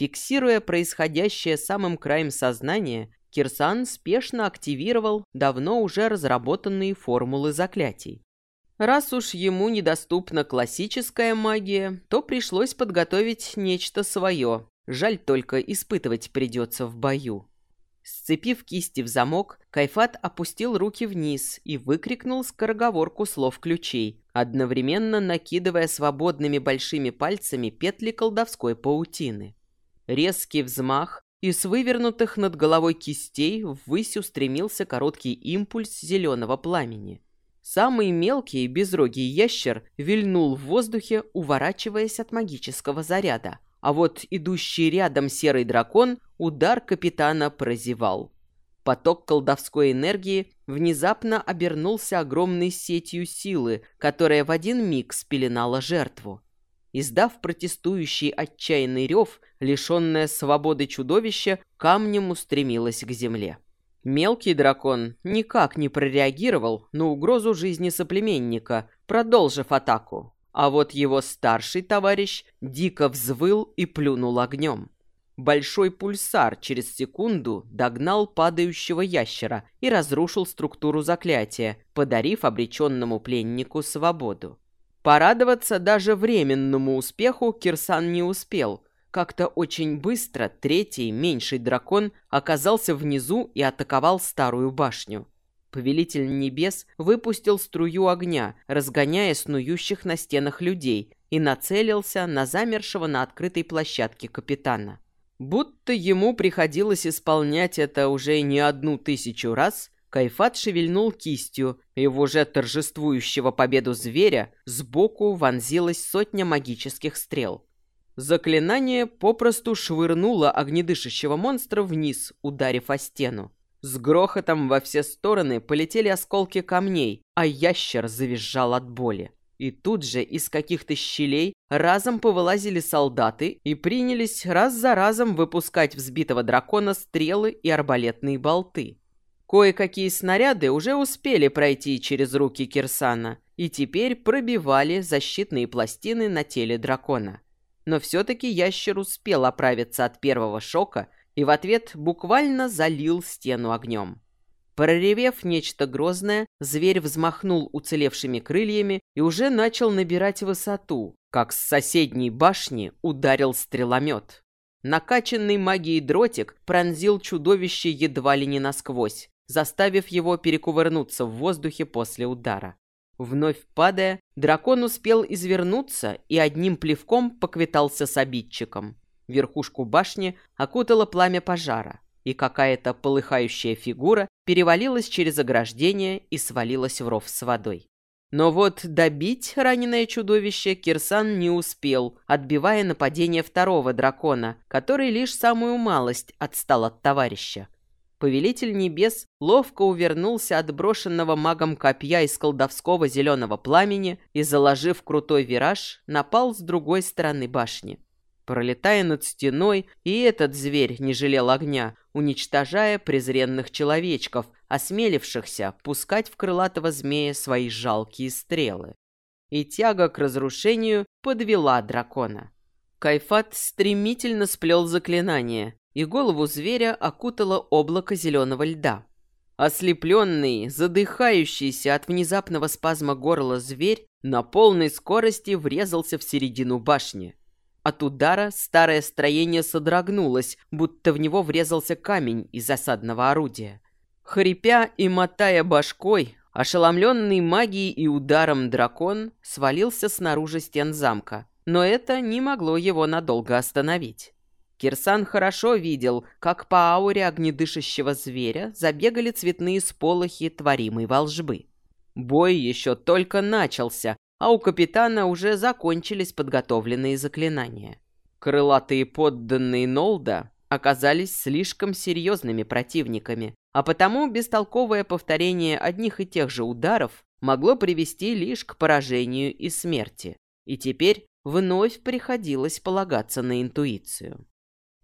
Фиксируя происходящее самым краем сознания, Кирсан спешно активировал давно уже разработанные формулы заклятий. Раз уж ему недоступна классическая магия, то пришлось подготовить нечто свое. Жаль только испытывать придется в бою. Сцепив кисти в замок, Кайфат опустил руки вниз и выкрикнул скороговорку слов-ключей, одновременно накидывая свободными большими пальцами петли колдовской паутины. Резкий взмах, и с вывернутых над головой кистей ввысь устремился короткий импульс зеленого пламени. Самый мелкий безрогий ящер вильнул в воздухе, уворачиваясь от магического заряда, а вот идущий рядом серый дракон удар капитана прозевал. Поток колдовской энергии внезапно обернулся огромной сетью силы, которая в один миг спеленала жертву. Издав протестующий отчаянный рев, лишенное свободы чудовище камнем устремилось к земле. Мелкий дракон никак не прореагировал на угрозу жизни соплеменника, продолжив атаку. А вот его старший товарищ дико взвыл и плюнул огнем. Большой пульсар через секунду догнал падающего ящера и разрушил структуру заклятия, подарив обреченному пленнику свободу. Порадоваться даже временному успеху Кирсан не успел. Как-то очень быстро третий, меньший дракон оказался внизу и атаковал старую башню. Повелитель небес выпустил струю огня, разгоняя снующих на стенах людей, и нацелился на замершего на открытой площадке капитана. Будто ему приходилось исполнять это уже не одну тысячу раз, Кайфат шевельнул кистью, и в уже торжествующего победу зверя сбоку вонзилась сотня магических стрел. Заклинание попросту швырнуло огнедышащего монстра вниз, ударив о стену. С грохотом во все стороны полетели осколки камней, а ящер завизжал от боли. И тут же из каких-то щелей разом повылазили солдаты и принялись раз за разом выпускать взбитого дракона стрелы и арбалетные болты. Кое-какие снаряды уже успели пройти через руки Кирсана и теперь пробивали защитные пластины на теле дракона. Но все-таки ящер успел оправиться от первого шока и в ответ буквально залил стену огнем. Проревев нечто грозное, зверь взмахнул уцелевшими крыльями и уже начал набирать высоту, как с соседней башни ударил стреломет. Накачанный магией дротик пронзил чудовище едва ли не насквозь, заставив его перекувырнуться в воздухе после удара. Вновь падая, дракон успел извернуться и одним плевком поквитался с обидчиком. Верхушку башни окутало пламя пожара, и какая-то полыхающая фигура перевалилась через ограждение и свалилась в ров с водой. Но вот добить раненое чудовище Кирсан не успел, отбивая нападение второго дракона, который лишь самую малость отстал от товарища. Повелитель небес ловко увернулся от брошенного магом копья из колдовского зеленого пламени и, заложив крутой вираж, напал с другой стороны башни. Пролетая над стеной, и этот зверь не жалел огня, уничтожая презренных человечков, осмелившихся пускать в крылатого змея свои жалкие стрелы. И тяга к разрушению подвела дракона. Кайфат стремительно сплел заклинание, и голову зверя окутало облако зеленого льда. Ослепленный, задыхающийся от внезапного спазма горла зверь на полной скорости врезался в середину башни. От удара старое строение содрогнулось, будто в него врезался камень из засадного орудия. Хрипя и мотая башкой, ошеломленный магией и ударом дракон свалился снаружи стен замка, но это не могло его надолго остановить. Кирсан хорошо видел, как по ауре огнедышащего зверя забегали цветные сполохи творимой волжбы. Бой еще только начался, а у капитана уже закончились подготовленные заклинания. Крылатые подданные Нолда оказались слишком серьезными противниками, а потому бестолковое повторение одних и тех же ударов могло привести лишь к поражению и смерти. И теперь вновь приходилось полагаться на интуицию.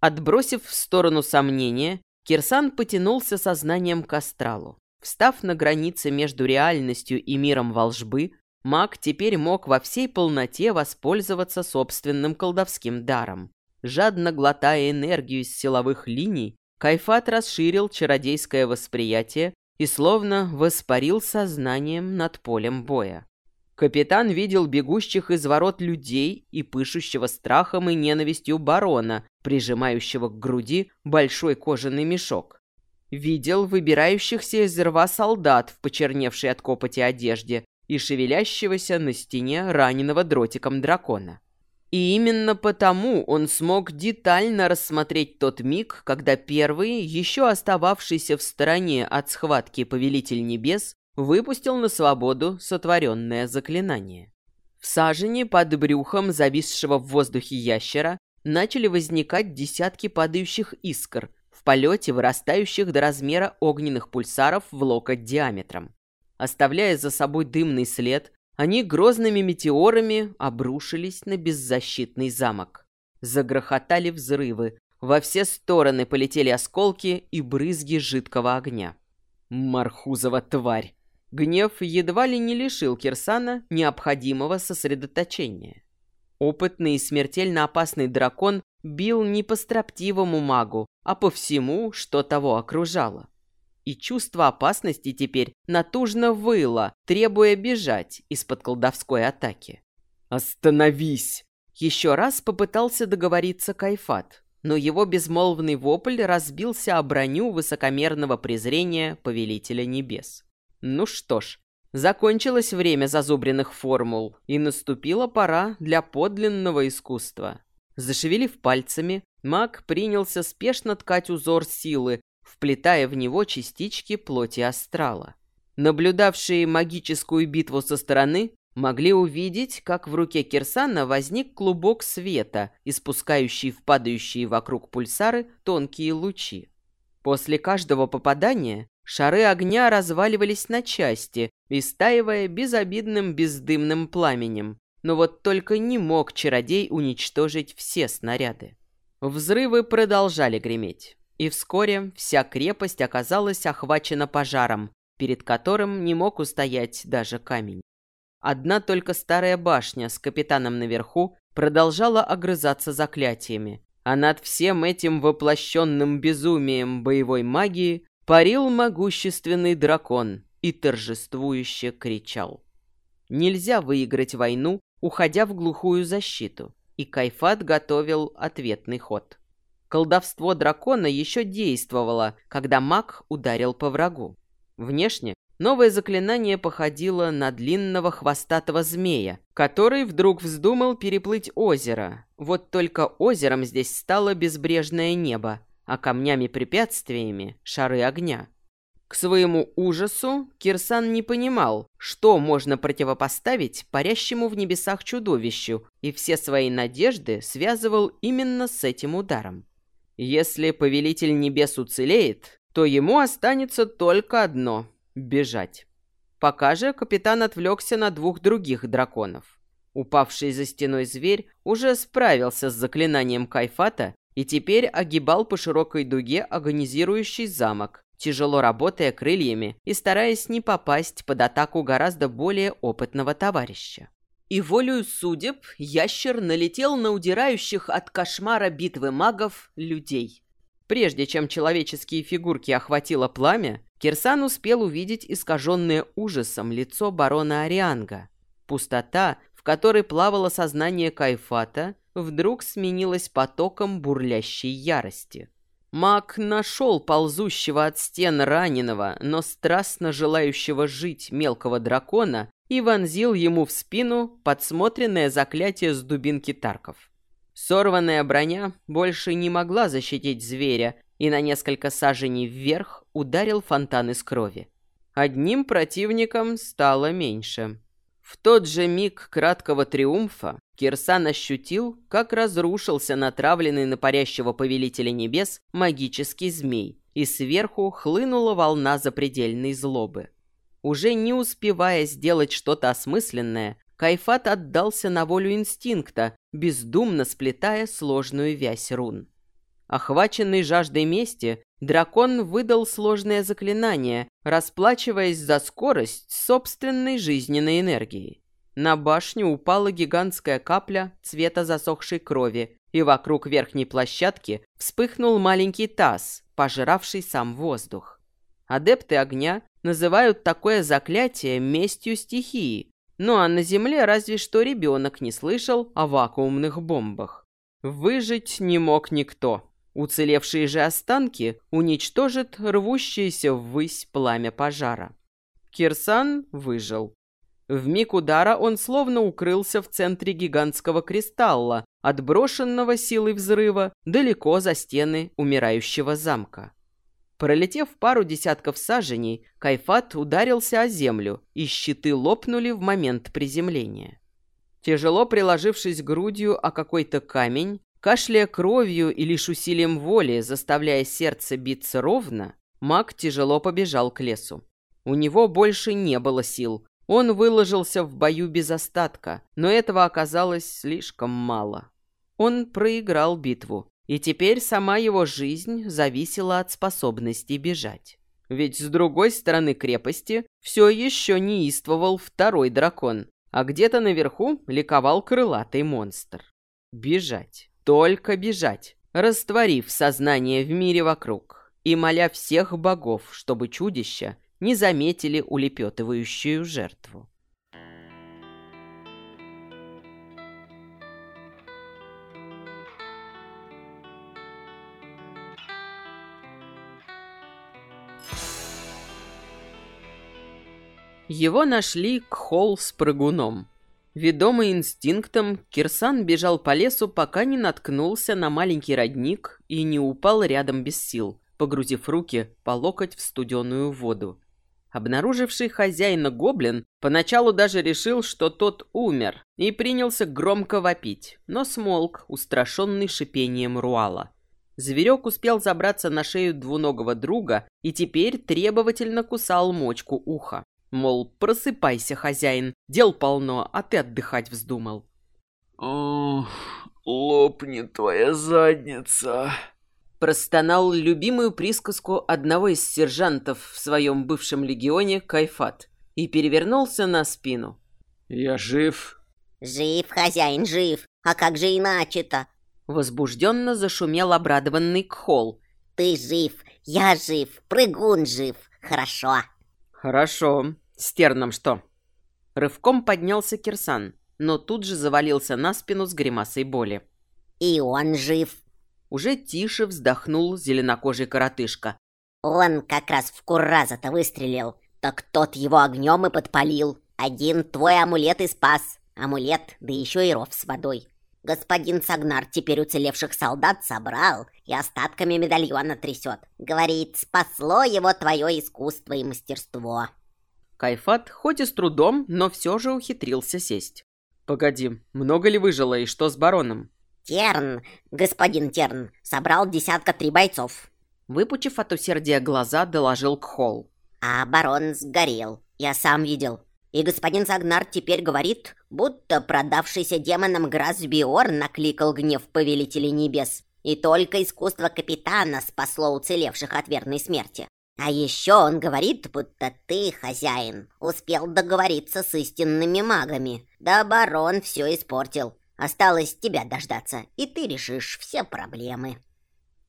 Отбросив в сторону сомнения, Кирсан потянулся сознанием к астралу. Встав на границе между реальностью и миром волжбы, маг теперь мог во всей полноте воспользоваться собственным колдовским даром. жадно глотая энергию из силовых линий, Кайфат расширил чародейское восприятие и словно воспарил сознанием над полем боя. Капитан видел бегущих из ворот людей и пышущего страхом и ненавистью барона, прижимающего к груди большой кожаный мешок. Видел выбирающихся из рва солдат в почерневшей от копоти одежде и шевелящегося на стене раненого дротиком дракона. И именно потому он смог детально рассмотреть тот миг, когда первый, еще остававшийся в стороне от схватки Повелитель Небес, выпустил на свободу сотворенное заклинание. В сажене под брюхом зависшего в воздухе ящера начали возникать десятки падающих искр, в полете вырастающих до размера огненных пульсаров в локоть диаметром. Оставляя за собой дымный след, они грозными метеорами обрушились на беззащитный замок. Загрохотали взрывы, во все стороны полетели осколки и брызги жидкого огня. Мархузова тварь! Гнев едва ли не лишил Кирсана необходимого сосредоточения. Опытный и смертельно опасный дракон бил не по строптивому магу, а по всему, что того окружало и чувство опасности теперь натужно выло, требуя бежать из-под колдовской атаки. «Остановись!» Еще раз попытался договориться Кайфат, но его безмолвный вопль разбился о броню высокомерного презрения Повелителя Небес. Ну что ж, закончилось время зазубренных формул, и наступила пора для подлинного искусства. Зашевелив пальцами, маг принялся спешно ткать узор силы, вплетая в него частички плоти астрала. Наблюдавшие магическую битву со стороны могли увидеть, как в руке Кирсана возник клубок света, испускающий в падающие вокруг пульсары тонкие лучи. После каждого попадания шары огня разваливались на части, истаивая безобидным бездымным пламенем. Но вот только не мог чародей уничтожить все снаряды. Взрывы продолжали греметь и вскоре вся крепость оказалась охвачена пожаром, перед которым не мог устоять даже камень. Одна только старая башня с капитаном наверху продолжала огрызаться заклятиями, а над всем этим воплощенным безумием боевой магии парил могущественный дракон и торжествующе кричал. Нельзя выиграть войну, уходя в глухую защиту, и Кайфат готовил ответный ход. Колдовство дракона еще действовало, когда маг ударил по врагу. Внешне новое заклинание походило на длинного хвостатого змея, который вдруг вздумал переплыть озеро. Вот только озером здесь стало безбрежное небо, а камнями-препятствиями — шары огня. К своему ужасу Кирсан не понимал, что можно противопоставить парящему в небесах чудовищу, и все свои надежды связывал именно с этим ударом. Если Повелитель Небес уцелеет, то ему останется только одно — бежать. Пока же капитан отвлекся на двух других драконов. Упавший за стеной зверь уже справился с заклинанием Кайфата и теперь огибал по широкой дуге агонизирующий замок, тяжело работая крыльями и стараясь не попасть под атаку гораздо более опытного товарища. И волею судеб ящер налетел на удирающих от кошмара битвы магов людей. Прежде чем человеческие фигурки охватило пламя, Кирсан успел увидеть искаженное ужасом лицо барона Арианга. Пустота, в которой плавало сознание Кайфата, вдруг сменилась потоком бурлящей ярости. Маг нашел ползущего от стен раненого, но страстно желающего жить мелкого дракона и вонзил ему в спину подсмотренное заклятие с дубинки Тарков. Сорванная броня больше не могла защитить зверя, и на несколько саженей вверх ударил фонтан из крови. Одним противником стало меньше. В тот же миг краткого триумфа Кирсан ощутил, как разрушился натравленный на парящего повелителя небес магический змей, и сверху хлынула волна запредельной злобы. Уже не успевая сделать что-то осмысленное, Кайфат отдался на волю инстинкта, бездумно сплетая сложную вязь рун. Охваченный жаждой мести, дракон выдал сложное заклинание, расплачиваясь за скорость собственной жизненной энергией. На башню упала гигантская капля цвета засохшей крови, и вокруг верхней площадки вспыхнул маленький таз, пожиравший сам воздух. Адепты огня называют такое заклятие местью стихии, ну а на Земле разве что ребенок не слышал о вакуумных бомбах. Выжить не мог никто. Уцелевшие же останки уничтожит рвущееся ввысь пламя пожара. Кирсан выжил. В миг удара он словно укрылся в центре гигантского кристалла, отброшенного силой взрыва далеко за стены умирающего замка. Пролетев пару десятков саженей, Кайфат ударился о землю, и щиты лопнули в момент приземления. Тяжело приложившись грудью о какой-то камень, кашляя кровью и лишь усилием воли, заставляя сердце биться ровно, маг тяжело побежал к лесу. У него больше не было сил. Он выложился в бою без остатка, но этого оказалось слишком мало. Он проиграл битву, и теперь сама его жизнь зависела от способности бежать. Ведь с другой стороны крепости все еще неистовал второй дракон, а где-то наверху ликовал крылатый монстр. Бежать, только бежать, растворив сознание в мире вокруг и моля всех богов, чтобы чудища не заметили улепетывающую жертву. Его нашли Кхол с прыгуном. Ведомый инстинктом, Кирсан бежал по лесу, пока не наткнулся на маленький родник и не упал рядом без сил, погрузив руки по локоть в студеную воду. Обнаруживший хозяина гоблин поначалу даже решил, что тот умер, и принялся громко вопить, но смолк, устрашенный шипением руала. Зверек успел забраться на шею двуногого друга и теперь требовательно кусал мочку уха. Мол, просыпайся, хозяин, дел полно, а ты отдыхать вздумал. «Ох, лопни твоя задница!» Простонал любимую присказку одного из сержантов в своем бывшем легионе Кайфат и перевернулся на спину. «Я жив?» «Жив, хозяин, жив! А как же иначе-то?» Возбужденно зашумел обрадованный Кхол. «Ты жив, я жив, прыгун жив! Хорошо!» «Хорошо. С Терном что?» Рывком поднялся Кирсан, но тут же завалился на спину с гримасой боли. «И он жив!» Уже тише вздохнул зеленокожий коротышка. «Он как раз в Кураза-то выстрелил. Так тот его огнем и подпалил. Один твой амулет и спас. Амулет, да еще и ров с водой. Господин Сагнар теперь уцелевших солдат собрал и остатками медальона трясет. Говорит, спасло его твое искусство и мастерство. Кайфат, хоть и с трудом, но все же ухитрился сесть. «Погоди, много ли выжило и что с бароном?» «Терн, господин Терн, собрал десятка три бойцов». Выпучив от усердия глаза, доложил Кхол. «А барон сгорел, я сам видел. И господин Загнар теперь говорит, будто продавшийся демоном Грасбиор накликал гнев повелителей небес. И только искусство капитана спасло уцелевших от верной смерти. А еще он говорит, будто ты, хозяин, успел договориться с истинными магами. Да барон все испортил. Осталось тебя дождаться, и ты решишь все проблемы.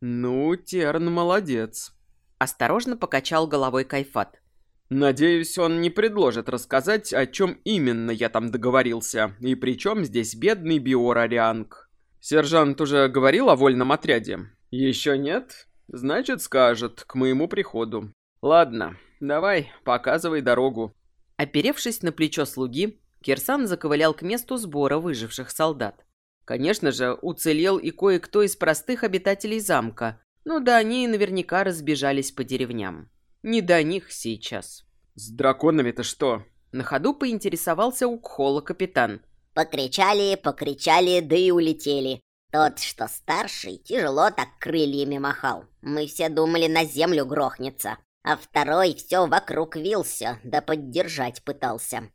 Ну, Терн молодец. Осторожно покачал головой Кайфат. Надеюсь, он не предложит рассказать, о чем именно я там договорился, и при чем здесь бедный Биор Арианг. Сержант уже говорил о вольном отряде? Еще нет? Значит, скажет, к моему приходу. Ладно, давай, показывай дорогу. Оперевшись на плечо слуги, Кирсан заковылял к месту сбора выживших солдат. Конечно же, уцелел и кое-кто из простых обитателей замка, ну да они наверняка разбежались по деревням. Не до них сейчас. С драконами-то что? На ходу поинтересовался у Кхола капитан. Покричали, покричали, да и улетели. Тот, что старший, тяжело так крыльями махал. Мы все думали, на землю грохнется. А второй все вокруг вился, да поддержать пытался.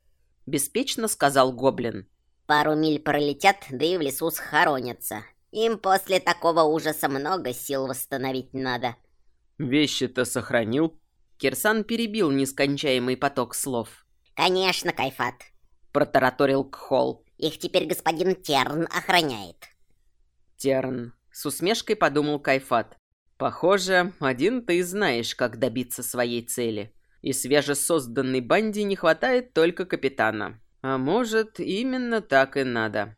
Беспечно сказал Гоблин. Пару миль пролетят, да и в лесу схоронятся. Им после такого ужаса много сил восстановить надо. Вещи-то сохранил? Кирсан перебил нескончаемый поток слов. «Конечно, Кайфат», — протараторил Кхол. «Их теперь господин Терн охраняет». Терн. С усмешкой подумал Кайфат. Похоже, один ты знаешь, как добиться своей цели. И свежесозданной банде не хватает только капитана. А может, именно так и надо.